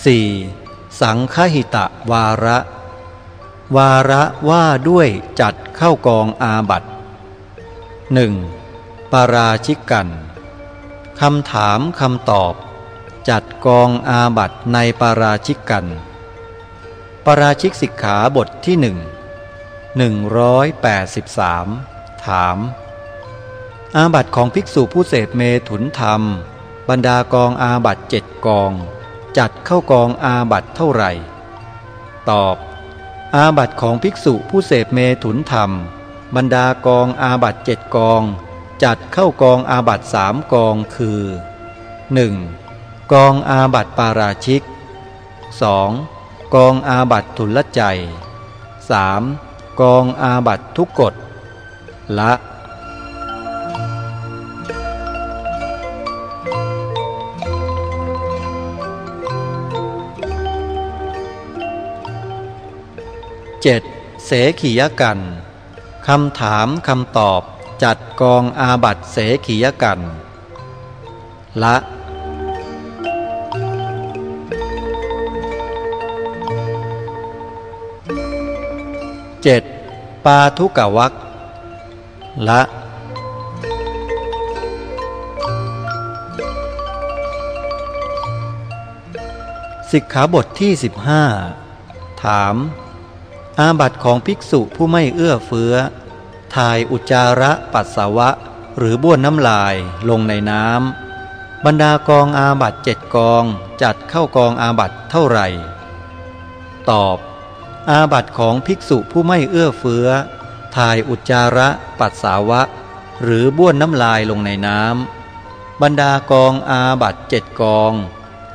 4. สังคหิตะวาระ วาระว่าด้วยจัดเข้ากองอาบัตหนึ่งปาราชิกกันคำถามคำตอบ จัดกองอาบัตในปาราชิกกันปาราชิกสิกขาบทที่หนึ่งหนึ่งร้อยแปดสิบสามถาม อาบัตของภิกษุผู้เสพเมถุนธรรม บรรดากองอาบัติเจ็ดกอง จัดเข้ากองอาบัติเท่าไหร่ ตอบ อาบัติของภิกษุผู้เสพเมถุนธรรม บรรดากองอาบัติเจ็ดกอง จัดเข้ากองอาบัติสามกองคือ 1. กองอาบัติปาราชิก 2. กองอาบัติถุลลัจจัย 3. กองอาบัติทุกกฎละ 7. เสขียกันคำถามคำตอบจัดกองอาบัตเสขียกัน ละ 7. ปาทุกวักละ สิกขาบทที่ 15 ถาม อาบัตของภิกษุผู้ไม่เอื้อเฟื้อ ถ่ายอุจจาระปัสสาวะ หรือบ้วนน้ำลายลงในน้ำบรรดากองอาบัตเจ็ดกองจัดเข้ากองอาบัตเท่าไหร่ ตอบ อาบัตของภิกษุผู้ไม่เอื้อเฟื้อ ถ่ายอุจจาระปัสสาวะ หรือบ้วนน้ำลายลงในน้ำบรรดากองอาบัตเจ็ดกอง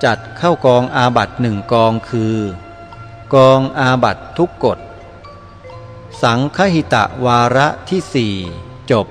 จัดเข้ากองอาบัตหนึ่งกองคือ กองอาบัตทุกกฎ สังคหิตะวาระที่สี่จบ